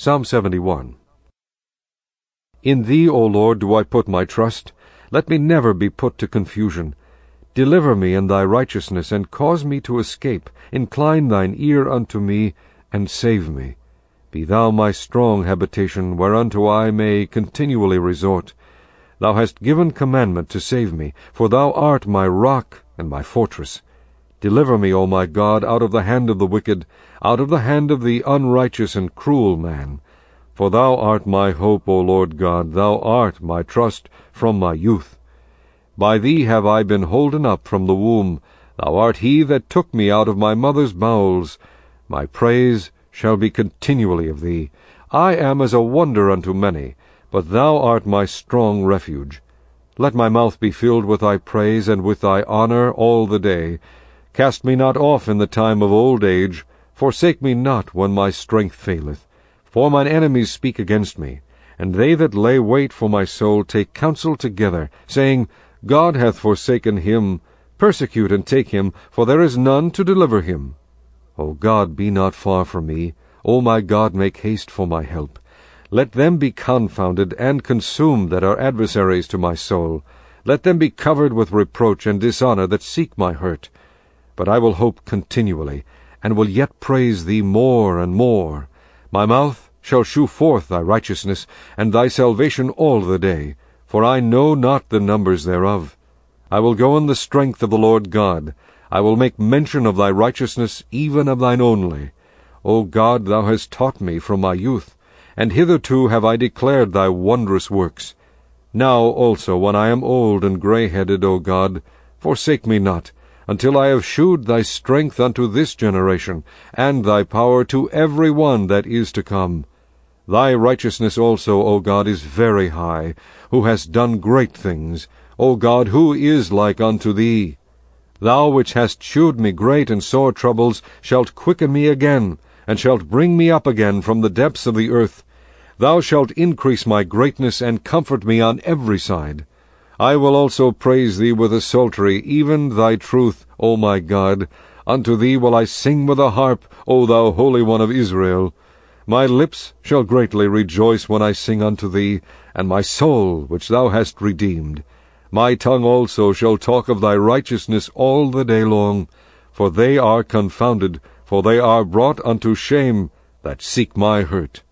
Psalm 71 In thee, O Lord, do I put my trust. Let me never be put to confusion. Deliver me in thy righteousness, and cause me to escape. Incline thine ear unto me, and save me. Be thou my strong habitation, whereunto I may continually resort. Thou hast given commandment to save me, for thou art my rock and my fortress. Deliver me, O my God, out of the hand of the wicked, out of the hand of the unrighteous and cruel man. For thou art my hope, O Lord God, thou art my trust from my youth. By thee have I been holden up from the womb. Thou art he that took me out of my mother's bowels. My praise shall be continually of thee. I am as a wonder unto many, but thou art my strong refuge. Let my mouth be filled with thy praise and with thy honour all the day. Cast me not off in the time of old age. Forsake me not when my strength faileth. For mine enemies speak against me, and they that lay wait for my soul take counsel together, saying, God hath forsaken him. Persecute and take him, for there is none to deliver him. O God, be not far from me. O my God, make haste for my help. Let them be confounded and consumed that are adversaries to my soul. Let them be covered with reproach and dishonour that seek my hurt. But I will hope continually, and will yet praise thee more and more. My mouth shall shew forth thy righteousness, and thy salvation all the day, for I know not the numbers thereof. I will go in the strength of the Lord God. I will make mention of thy righteousness, even of thine only. O God, thou hast taught me from my youth and hitherto have I declared thy wondrous works. Now also, when I am old and grey-headed, O God, forsake me not, until I have shewed thy strength unto this generation, and thy power to every one that is to come. Thy righteousness also, O God, is very high, who hast done great things. O God, who is like unto thee? Thou which hast shewed me great and sore troubles, shalt quicken me again, and shalt bring me up again from the depths of the earth. Thou shalt increase my greatness, and comfort me on every side. I will also praise thee with a psaltery, even thy truth, O my God. Unto thee will I sing with a harp, O thou Holy One of Israel. My lips shall greatly rejoice when I sing unto thee, and my soul which thou hast redeemed. My tongue also shall talk of thy righteousness all the day long, for they are confounded, for they are brought unto shame that seek my hurt.